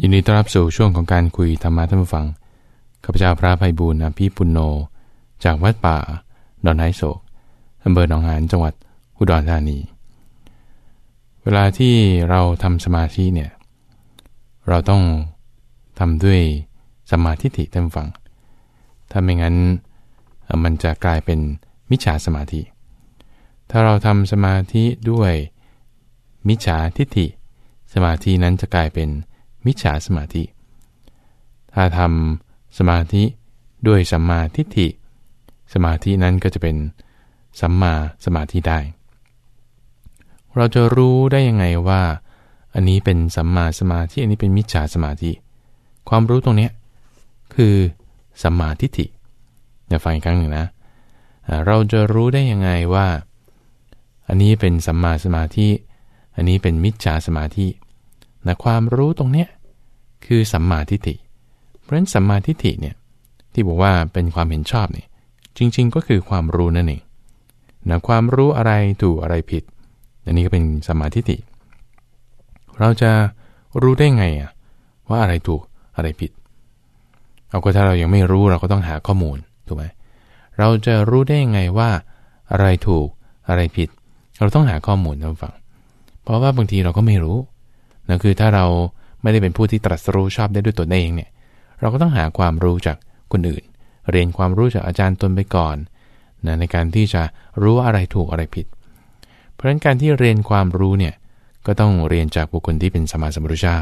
ยินดีต้อนรับสู่ช่วงของการคุยธรรมะท่านผู้ฟัง ข้าพเจ้าพระภัยบูรณ์อภิปุณโน จากวัดป่าดอนไฮโศกอำเภอหนองหานจังหวัดอุดรธานี เวลาที่เราทำสมาธิเนี่ย เราต้องทำด้วยสมาธิฐิท่านฟัง ถ้าไม่งั้นมันจะกลายเป็นมิจฉาสมาธิ ถ้าเราทำสมาธิด้วยมิจฉาทิฏฐิ สมาธินั้นจะกลายเป็น มิจฉาสมาธิ ถ้าทำสมาธิด้วยสัมมาทิฏฐิ สมาธินั้นก็จะเป็นสัมมาสมาธิได้ เราจะรู้ได้ยังไงว่า อันนี้เป็นสัมมาสมาธิ อันนี้เป็นมิจฉาสมาธิ ความรู้ตรงนี้คือสัมมาทิฏฐิเดี๋ยวฟังอีกครั้งหนึ่งนะ เราจะรู้ได้ยังไงว่า อันนี้เป็นสัมมาสมาธิ อันนี้เป็นมิจฉาสมาธินะความรู้ตรงเนี้ย คือสัมมาทิฏฐิ เพราะฉะนั้นสัมมาทิฏฐิเนี่ยที่บอกว่าเป็นความเห็นชอบเนี่ยจริง ๆ ก็คือความรู้นั่นเองนะความรู้อะไรถูกอะไรผิดอันนี้ก็เป็นสัมมาทิฏฐิ เราจะรู้ได้ไงอะว่าอะไรถูกอะไรผิด เอาก็ถ้าเรายังไม่รู้เราก็ต้องหาข้อมูลถูกไหมเราจะรู้ได้ยังไงว่า อะไรถูกอะไรผิด เราต้องหาข้อมูลนะฟัง เพราะว่าบางทีเราก็ไม่รู้นะคือถ้าเรา ไม่ได้เป็นผู้ที่ตรัสรู้ชอบได้ด้วยตนเองเนี่ย เราก็ต้องหาความรู้จากคนอื่น เรียนความรู้จากอาจารย์ตนไปก่อนนะในการที่จะรู้อะไรถูกอะไรผิด เพราะฉะนั้นการที่เรียนความรู้เนี่ยก็ต้องเรียนจากบุคคลที่เป็นสมาสมุทรเจ้า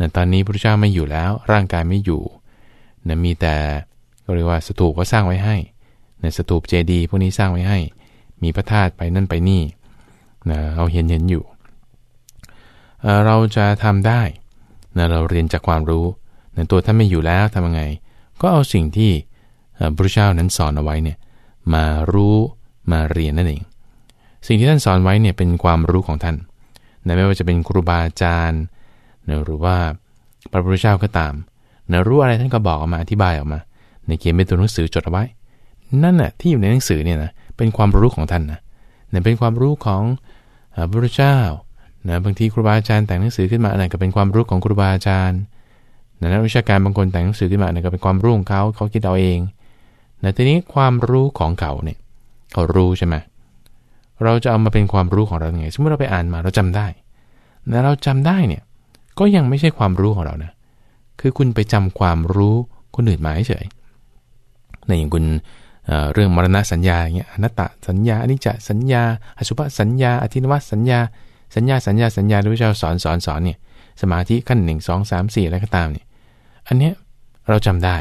นะตอนนี้พระเจ้าไม่อยู่แล้วร่างกายไม่อยู่นะมีแต่เรียกว่าสถูปก็สร้างไว้ให้นะสถูปเจดีย์พวกนี้สร้างไว้ให้ มีพระธาตุไปนั่นไปนี่นะเราเห็นเห็นอยู่ เราจะทำได้ นะเราเรียนจากความรู้นะตัวท่านไม่อยู่แล้วทำยังไง ก็เอาสิ่งที่พระเจ้านั้นสอนเอาไว้เนี่ยมารู้มาเรียนนั่นเอง สิ่งที่ท่านสอนไว้เนี่ยเป็นความรู้ของท่านนะไม่ว่าจะเป็นครูบาอาจารย์นะหรือว่าพระพุทธเจ้าก็ตามนะรู้อะไรท่านก็บอกออกมาอธิบายออกมาในเขียนเป็นตัวหนังสือจดเอาไว้ นั่นน่ะที่อยู่ในหนังสือเนี่ยนะเป็นความรู้ของท่านนะนะเป็นความรู้ของพระพุทธเจ้า นะบางทีครูบาอาจารย์แต่งหนังสือขึ้นมาอะไรก็เป็นความรู้ของครูบาอาจารย์นะนักวิชาการบางคนแต่งหนังสือขึ้นมาอะไรก็เป็นความรู้ของเขาเขาคิดเอาเองนะทีนี้ความรู้ของเขาเนี่ยเขารู้ใช่ไหมเราจะเอามาเป็นความรู้ของเราไงสมมติเราไปอ่านมาเราจำได้นะเราจำได้เนี่ยก็ยังไม่ใช่ความรู้ของเรานะคือคุณไปจำความรู้คนอื่นมาเฉยในอย่างคุณเรื่องมรณะสัญญาอย่างเงี้ยอนัตตสัญญาอนิจจสัญญา อสุภสัญญา อธินวัตสัญญา สัญญาสัญญาสัญญาที่พระเจ้าสอนสอนสอนเนี่ยสมาธิขั้นหนึ่งสองสามสี่อะไรก็ตามเนี่ยอันเนี้ยเราจำได้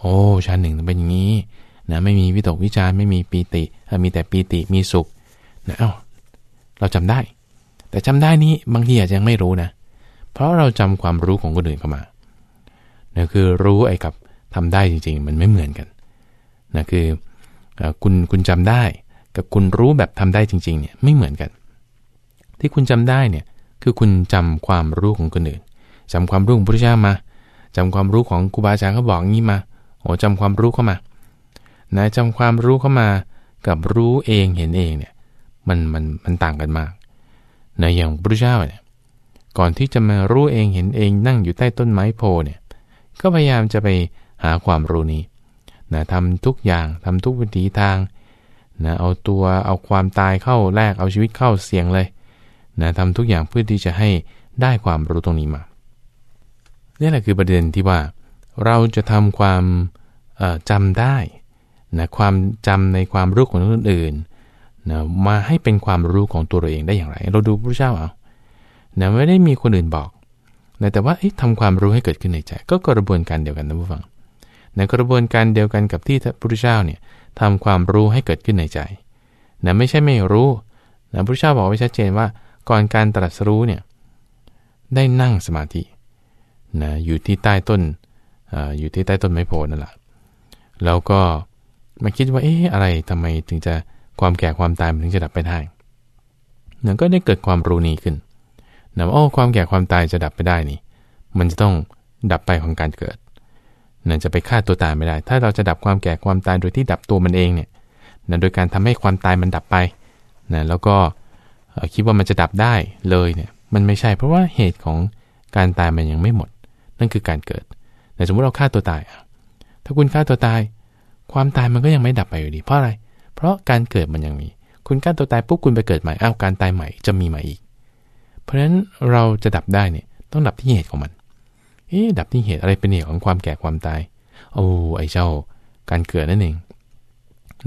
โอ้ชั้นหนึ่งเป็นอย่างนี้นะไม่มีวิตกวิจารไม่มีปีติมีแต่ปีติมีสุขนะเอ้าเราจำได้ แต่จำได้นี้บางทีอาจจะยังไม่รู้นะ เพราะเราจำความรู้ของคนอื่นเข้ามานะคือรู้ไอ้กับทำได้จริง ๆ มันไม่เหมือนกันนะคือคุณคุณจำได้ กับคุณรู้แบบทำได้จริงๆเนี่ยไม่เหมือนกัน ที่คุณจำได้เนี่ยคือคุณจำความรู้ของคนอื่นจำความรู้ของพระเจ้ามาจำความรู้ของครูบาอาจารย์เขาบอกงี้มาโอ้จำความรู้เข้ามานะจำความรู้เข้ามากับรู้เองเห็นเองเนี่ยมันมันมันต่างกันมากนะอย่างพระเจ้าเนี่ยก่อนที่จะมารู้เองเห็นเองนั่งอยู่ใต้ต้นไม้โพเนี่ยก็พยายามจะไปหาความรู้นี้นะทำทุกอย่างทำทุกวิถีทางนะเอาตัวเอาความตายเข้าแลกเอาชีวิตเข้าเสี่ยงเลย นะทำทุกอย่างเพื่อที่จะให้ได้ความรู้ตรงนี้มานี่แหละคือประเด็นที่ว่า เราจะทำความจำได้นะความจำในความรู้ของคนอื่นนะมาให้เป็นความรู้ของตัวเราเองได้อย่างไร เราดูพระเจ้าเอานะไม่ได้มีคนอื่นบอกนะแต่ว่าทำความรู้ให้เกิดขึ้นในใจ ก็กระบวนการเดียวกันนะผู้ฟังในกระบวนการเดียวกันกับที่พระพุทธเจ้าเนี่ยทำความรู้ให้เกิดขึ้นในใจนะไม่ใช่ไม่รู้นะพระพุทธเจ้าบอกไว้ชัดเจนว่า ก่อนการตรัสรู้เนี่ยได้นั่งสมาธินะอยู่ที่ใต้ต้นออยู่ที่ใต้ต้นไม้โพนั่นแหละแล้วก็มาคิดว่าเอ๊ะอะไรทำไมถึงจะความแก่ความตายมันถึงจะดับไปได้นั่นก็ได้เกิดความรู้นี้ขึ้นนะว่าโอ้ความแก่ความตายจะดับไปได้นี่ มันจะต้องดับไปของการเกิดนั่นจะไปฆ่าตัวตายไม่ได้ ถ้าเราจะดับความแก่ความตายโดยที่ดับตัวมันเองเนี่ยนะโดยการทำให้ความตายมันดับไปนะแล้วก็ คิดว่ามันจะดับได้เลยเนี่ยมันไม่ใช่เพราะว่าเหตุของการตายมันยังไม่หมด นั่นคือการเกิดแต่สมมติเราฆ่าตัวตายอะถ้าคุณฆ่าตัวตาย ความตายมันก็ยังไม่ดับไปอยู่ดี เพราะอะไร เพราะการเกิดมันยังมี คุณฆ่าตัวตายปุ๊บคุณไปเกิดใหม่อ้าวการตายใหม่จะมีใหม่อีก เพราะฉะนั้นเราจะดับได้เนี่ยต้องดับที่เหตุของมันเอ๊ดับที่เหตุอะไรเป็นเหตุของความแก่ความตาย โอ้ไอ้เจ้า การเกิดนั่นเอง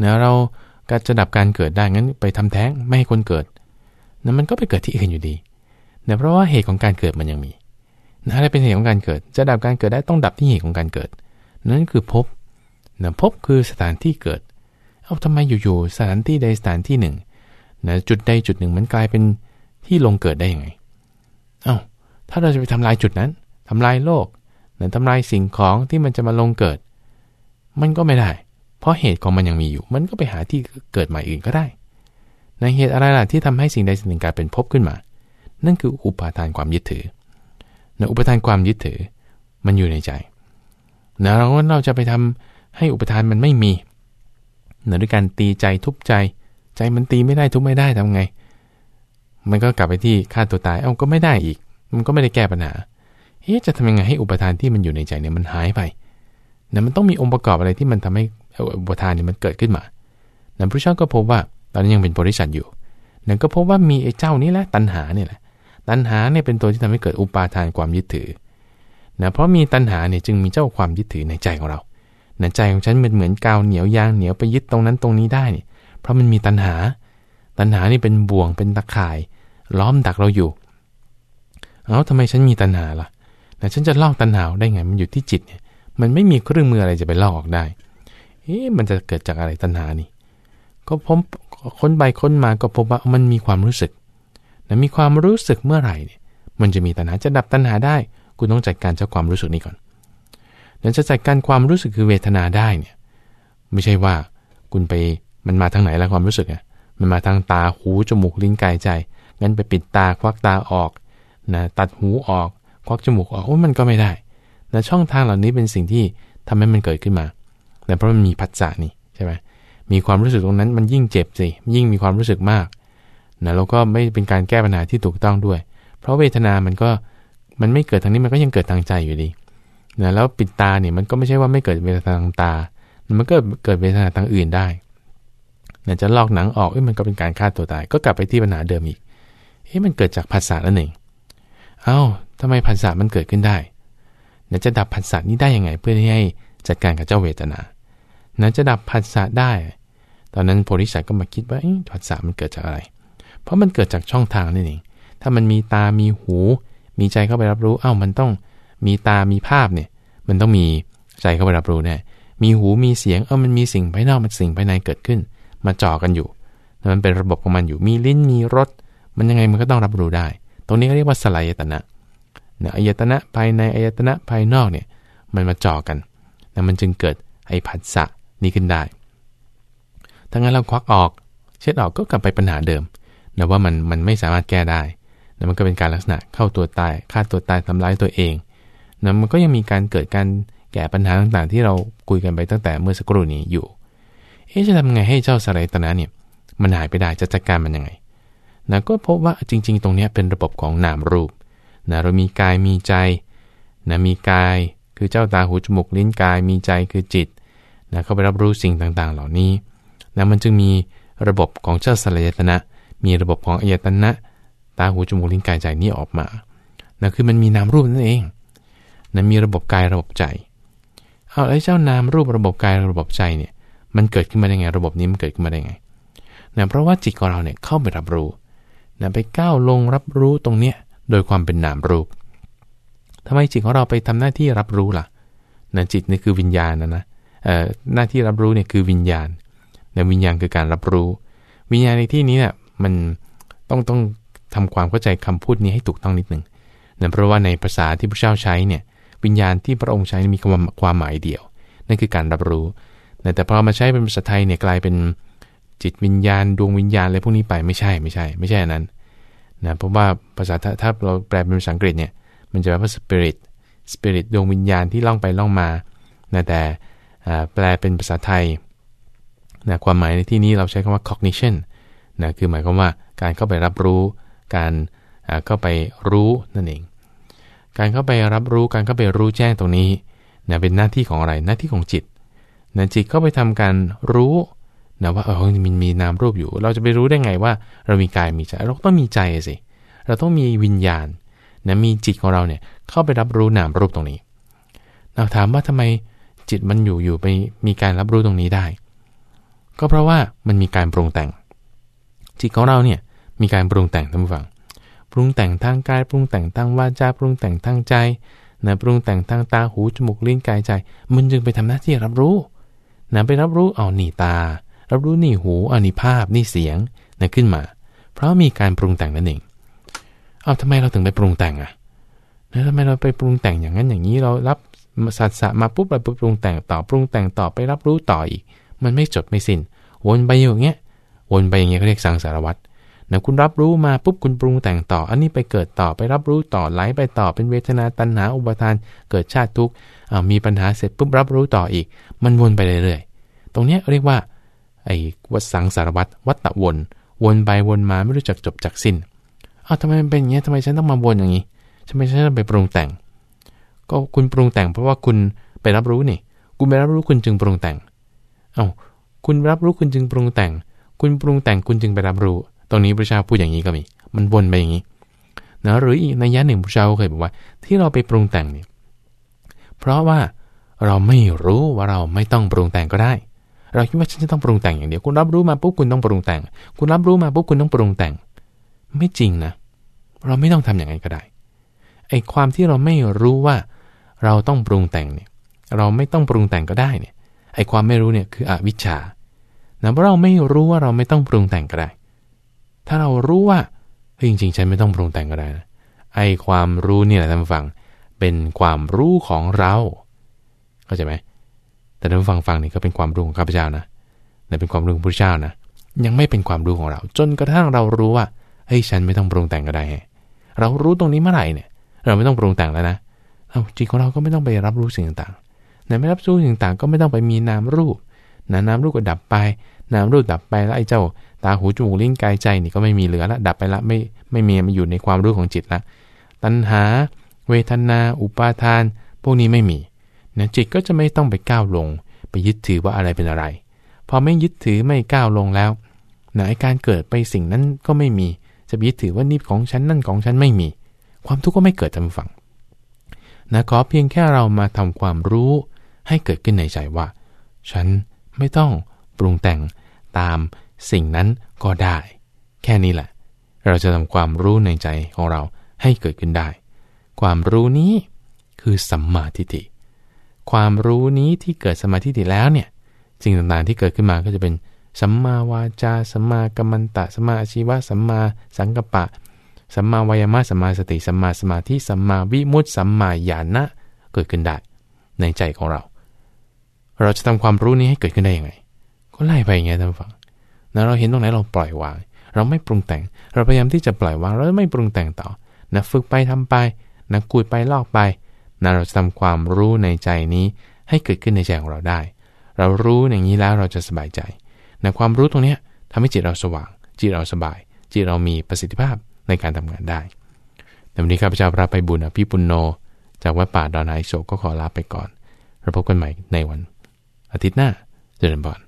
นะเราก็จะดับการเกิดได้งั้นไปทำแท้งไม่ให้คนเกิด นะมันก็ไปเกิดที่อื่นอยู่ดีนะเพราะว่าเหตุของการเกิดมันยังมีนะอะไรเป็นเหตุของการเกิด จะดับการเกิดได้ต้องดับที่เหตุของการเกิด นั่นคือพบนะพบคือสถานที่เกิด เอาทำไมอยู่ๆสถานที่ใดสถานที่หนึ่งนะจุดใดจุดหนึ่งมันกลายเป็นที่ลงเกิดได้ยังไง เอา้าถ้าเราจะไปทำลายจุดนั้นทำลายโลกนะทำลายสิ่งของที่มันจะมาลงเกิด มันก็ไม่ได้ เพราะเหตุของมันยังมีอยู่ มันก็ไปหาที่เกิดใหม่อื่นก็ได้ ในเหตุอะไรล่ะที่ทำให้สิ่งใดสิ่งหนึ่งกลายเป็นภพขึ้นมา นั่นคืออุปาทานความยึดถือนะอุปทานความยึดถือมันอยู่ในใจนะเราเราจะไปทำให้อุปทานมันไม่มีนะด้วยการตีใจทุบใจ ใจมันตีไม่ได้ทุบไม่ได้ทำไง มันก็กลับไปที่ฆ่าตัวตาย เอ้าก็ไม่ได้อีก มันก็ไม่ได้แก้ปัญหาเฮ้จะทำยังไงให้อุปทานที่มันอยู่ในใจเนี่ยมันหายไปนะมันต้องมีองค์ประกอบอะไรที่มันทำให้อุปทานเนี่ยมันเกิดขึ้นมานะพระเจ้าก็พบว่า ตอนนี้ยังเป็นบริษัทอยู่นั่นก็พบว่ามีไอ้เจ้านี้แหละตัณหาเนี่ยแหละ ตัณหาเนี่ยเป็นตัวที่ทำให้เกิดอุปาทานความยึดถือนะเพราะมีตัณหาเนี่ยจึงมีเจ้าความยึดถือในใจของเราในใจของฉันเป็นเหมือนกาวเหนียวยางเหนียวไปยึดตรงนั้นตรงนี้ได้เนี่ยเพราะมันมีตัณหา ตัณหานี่เป็นบ่วงเป็นตะข่าย ล้อมดักเราอยู่ เอ้าทำไมฉันมีตัณหาล่ะแต่ฉันจะลอกตัณหาได้ไงมันอยู่ที่จิตเนี่ย มันไม่มีเครื่องมืออะไรจะไปลอกออกได้ เอ๊ะมันจะเกิดจากอะไรตัณหานี่ ก็พบ ค้นไปค้นมาก็พบว่ามันมีความรู้สึกแต่มีความรู้สึกเมื่อไหร่เนี่ยมันจะมีตัณหาจะดับตัณหาได้ คุณต้องจัดการเจ้าความรู้สึกนี้ก่อนแล้วจะจัดการความรู้สึกคือเวทนาได้เนี่ยไม่ใช่ว่าคุณไปมันมาทางไหนแล้วความรู้สึกอะมันมาทางตาหูจมูกลิ้นกายใจงั้นไปปิดตาควักตาออกนะตัดหูออกควักจมูกออกโอ้มันก็ไม่ได้นะช่องทางเหล่านี้เป็นสิ่งที่ทำให้มันเกิดขึ้นมาแต่เพราะมันมีผัสสะนี่ใช่ไหม มีความรู้สึกตรงนั้นมันยิ่งเจ็บสิยิ่งมีความรู้สึกมากนะแล้วก็ไม่เป็นการแก้ปัญหาที่ถูกต้องด้วย เพราะเวทนามันก็มันไม่เกิดทางนี้มันก็ยังเกิดทางใจอยู่ดีนะแล้วปิดตาเนี่ยมันก็ไม่ใช่ว่าไม่เกิดเวทนาทางตา มันก็เกิดเวทนาทางอื่นได้นะจะลอกหนังออกเอ้ยมันก็เป็นการฆ่าตัวตาย ก็กลับไปที่ปัญหาเดิมอีกเอ้ยมันเกิดจากผัสสะนั่นเองเอา้าทำไมผัสสะมันเกิดขึ้นได้นะจะดับผัสสะนี้ได้ยังไงเพื่อที่ให้จัดการกับเจ้าเวทนานะจะดับผัสสะได้ ตอนนั้นโพธิสัตว์ก็มาคิดว่าผัสสะมันเกิดจากอะไร เพราะมันเกิดจากช่องทางนั่เอง ถ้ามันมีตา มีหู มีใจเข้าไปรับรู้ เอ้า มันต้องมีตา มีภาพเนี่ย มันต้องมีใจเข้าไปรับรู้แน่ มีหู มีเสียง เอ้า มันมีสิ่งภายนอก มันสิ่งภายในเกิดขึ้น มาจ่อกันอยู่ มันเป็นระบบของมันอยู่ มีลิ้น มีรส มันยังไงมันก็ต้องรับรู้ได้ ตรงนี้เขาเรียกว่าสลายตนะเนี่ยอายตนะภายในอายตนะภายนอกเนี่ย มันมาจ่อกันแล้วมันจึงเกิดไอ้ผัสสะนี้ขึ้นได้ ถ้างั้นเราควักออก เช็ดออกก็กลับไปปัญหาเดิมนะว่ามันมันไม่สามารถแก้ได้นะมันก็เป็นการลักษณะเข้าตัวตายฆ่าตัวตายทำร้ายตัวเองนะมันก็ยังมีการเกิดการแก้ปัญหาต่างๆ ที่เราคุยกันไปตั้งแต่เมื่อสักครู่นี้อยู่ เอ๊ะจะทำไงให้เจ้าสลายตนะเนี่ยมันหายไปได้จะจัดการมันยังไงนะก็พบว่าจริง ๆ ตรงนี้เป็นระบบของนามรูปนะเรามีกายมีใจนะมีกายคือเจ้าตาหูจมูกลิ้นกายมีใจคือจิตนะเข้าไปรับรู้สิ่งต่างๆ เหล่านี้ นะมันจึงมีระบบของเจ้าสลายตนะ มีระบบของอายตนะ ตาหูจมูกลิ้นกายใจนี้ออกมานะคือมันมีนามรูปนั่นเองนะมีระบบกายระบบใจเอาไอ้เจ้านามรูประบบกายระบบใจเนี่ยมันเกิดขึ้นมาได้ไง ระบบนี้มันเกิดขึ้นมาได้ไงนะเพราะว่าจิตของเราเนี่ยเข้าไปรับรู้นะไปก้าวลงรับรู้ตรงเนี้ยโดยความเป็นนามรูปทำไมจิตของเราไปทำหน้าที่รับรู้ล่ะนะจิตนี่คือวิญญาณนะนะหน้าที่รับรู้เนี่ยคือวิญญาณ นะวิญญาณคือการรับรู้ วิญญาณในที่นี้เนี่ยมันต้องต้องทำความเข้าใจคำพูดนี้ให้ถูกต้องนิดหนึ่งนะเพราะว่าในภาษาที่พระเจ้าใช้เนี่ยวิญญาณที่พระองค์ใช้มีความความหมายเดียว นั่นคือการรับรู้แต่พอมาใช้เป็นภาษาไทยเนี่ยกลายเป็นจิตวิญญาณดวงวิญญาณอะไรพวกนี้ไปไม่ใช่ไม่ใช่ ไม่ใช่นั้นนะเพราะว่าภาษาถ้าเราแปลเป็นภาษาอังกฤษเนี่ยมันจะแปลว่า spirit spirit ดวงวิญญาณที่ล่องไปล่องมานะแต่แปลเป็นภาษาไทย นะความหมายในที่นี้เราใช้คำว่า cognition นะคือหมายความว่าการเข้าไปรับรู้ การเข้าไปรู้นั่นเอง การเข้าไปรับรู้การเข้าไปรู้แจ้งตรงนี้นะเป็นหน้าที่ของอะไรหน้าที่ของจิตนะจิตเข้าไปทำการรู้นะว่าเออมันมีนามรูปอยู่ เราจะไปรู้ได้ไงว่า เรามีกายมีใจเราต้องมีใจสิเราต้องมีวิญญาณนะมีจิตของเราเนี่ยเข้าไปรับรู้นามรูปตรงนี้เราถามว่าทำไมจิตมันอยู่อยู่ไปมีการรับรู้ตรงนี้ได้ ก็เพราะว่ามันมีการปรุงแต่ง จิตของเราเนี่ยมีการปรุงแต่งท่านผู้ฟัง ปรุงแต่งทางกายปรุงแต่งทางวาจาปรุงแต่งทางใจนะปรุงแต่งทางตาหูจมูกลิ้นกายใจ มันจึงไปทำหน้าที่รับรู้นะไปรับรู้เอาหนีตา รับรู้นี่หูอันนี้ภาพนี่เสียงนะขึ้นมา เพราะมีการปรุงแต่งนั่นเองเอาทำไมเราถึงไปปรุงแต่งอะแล้วทำไมเราไปปรุงแต่งอย่างนั้นอย่างนี้เรารับสัตสะมาปุ๊บเราไปปรุงแต่งต่อปรุงแต่งต่อไปรับรู้ต่ออีก มันไม่จบไม่สิน้น วนไปอย่างเงี้ย วนไปอย่างเงี้ยเขาเรียกสังสารวัตรนะคุณรับรู้มาปุ๊บคุณปรุงแต่งต่อ อันนี้ไปเกิดต่อไปรับรู้ต่อไหลไปต่อเป็นเวทนาตัณหาอุปทาน เกิดชาติทุกข์มีปัญหาเสร็จปุ๊บรับรู้ต่ออีก มันวนไปเรื่อยๆ ตรงนี้เรียกว่าไอ้วัสังสารวัตรวัฏตะวน วนไปวนมาไม่รู้จักจบจักสิ้นอ้าวทำไมมันเป็นอย่างนี้ทำไมฉันต้องมาวนอย่างนี้ทำไมฉันต้องไปปรุงแต่ง ก็คุณปรุงแต่งเพราะว่าคุณไปรับรู้นี่ คุณไปรับรู้คุณจึงปรุงแต่ง เอา้าคุณรับรู้คุณจึงปรุงแต่ง คุณปรุงแต่งคุณจึงไปรับรู้ ตรงนี้พระเจ้าพูดอย่างนี้ก็มี มันวนไปอย่างนี้นะหรืออีกในยันหนึ่งพระเจ้าเคยบอกว่า ที่เราไปปรุงแต่งเนี่ยเพราะว่าเราไม่รู้ว่าเราไม่ต้องปรุงแต่งก็ได้ เราคิดว่าฉันจะต้องปรุงแต่งอย่างเดียว คุณรับรู้มาปุ๊บคุณต้องปรุงแต่ง คุณรับรู้มาปุ๊บคุณต้องปรุงแต่ง ไม่จริงนะ เราไม่ต้องทำอย่างนั้นก็ได้ ไอ้ความที่เราไม่รู้ว่า เราต้องปรุงแต่งเนี่ย เราไม่ต้องปรุงแต่งก็ได้เนี่ย ไอ้ความไม่รู้เนี่ยคืออวิชชานะเพราะเราไม่รู้ว่าเราไม่ต้องปรุงแต่งก็ได้ ถ้าเรารู้ว่าจริงๆฉันไม่ต้องปรุงแต่งก็ได้นะไอ้ความรู้นี่แหละท่านฟัง เป็นความรู้ของเราเข้าใจไหมแต่ท่านฟังฟังนี่ก็เป็นความรู้ของข้าพเจ้านะแต่เป็นความรู้ของพระเจ้านะยังไม่เป็นความรู้ของเรา จนกระทั่งเรารู้ว่าเฮ้ยฉันไม่ต้องปรุงแต่งก็ได้ เรารู้ตรงนี้เมื่อไหร่เนี่ย เราไม่ต้องปรุงแต่งแล้วนะเอาจิตของเราก็ไม่ต้องไปรับรู้สิ่งต่าง ๆในไม่รับรู้สิ่งต่างก็ไม่ต้องไปมีนามรูปนะนามรูปก็ดับไป นามรูปดับไปแล้วไอ้เจ้า ตาหูจมูกลิ้นกายใจนี่ก็ไม่มีเหลือละดับไปละไม่ไม่มีมาอยู่ในความรู้ของจิตละตัณหา เวทนา อุปาทาน พวกนี้ไม่มีนะจิตก็จะไม่ต้องไปก้าวลง ไปยึดถือว่าอะไรเป็นอะไร พอไม่ยึดถือไม่ก้าวลงแล้วนะการเกิดไปสิ่งนั้นก็ไม่มี จะยึดถือว่านี่ของฉันนั่นของฉันไม่มี ความทุกข์ก็ไม่เกิดทำฝังนะขอเพียงแค่เรามาทำความรู้ ให้เกิดขึ้นในใจว่า ฉันไม่ต้องปรุงแต่งตามสิ่งนั้นก็ได้ แค่นี้แหละ เราจะทำความรู้ในใจของเราให้เกิดขึ้นได้ ความรู้นี้คือสัมมาทิฏฐิความรู้นี้ที่เกิดสมาธิิแล้วเนี่ยสิ่งต่างๆที่เกิดขึ้นมาก็จะเป็นสัมมาวาจาสัมมากัมมันตะสัมมาอาชีวะสัมมาสังกัปปะสัมมาวายามะสัมมาสติสัมมาสมาธิสัมมาวิมุตติสัมมาญาณะเกิดขึ้นได้ในใจของเรา เราจะทำความรู้นี้ให้เกิดขึ้นได้ยังไง ก็ไล่ไปอย่างเงี้ยท่านฟังนะเราเห็นตรงไหนเราปล่อยวาง เราไม่ปรุงแต่ง เราพยายามที่จะปล่อยวางเราไม่ปรุงแต่งต่อนะฝึกไปทำไปนะกุยไปลอกไปนะเราจะทำความรู้ในใจนี้ให้เกิดขึ้นในใจของเราได้ เรารู้อย่างนี้แล้วเราจะสบายใจนะความรู้ตรงนี้ทำให้จิตเราสว่าง จิตเราสบาย จิตเรามีประสิทธิภาพในการทำงานได้แต่วันนี้ข้าพเจ้าพระไปบุญอภิปุนโน จากวัดป่าดอนไฮโศกก็ขอลาไปก่อนเราพบกันใหม่ในวัน อาทิตย์หน้าเจริญพร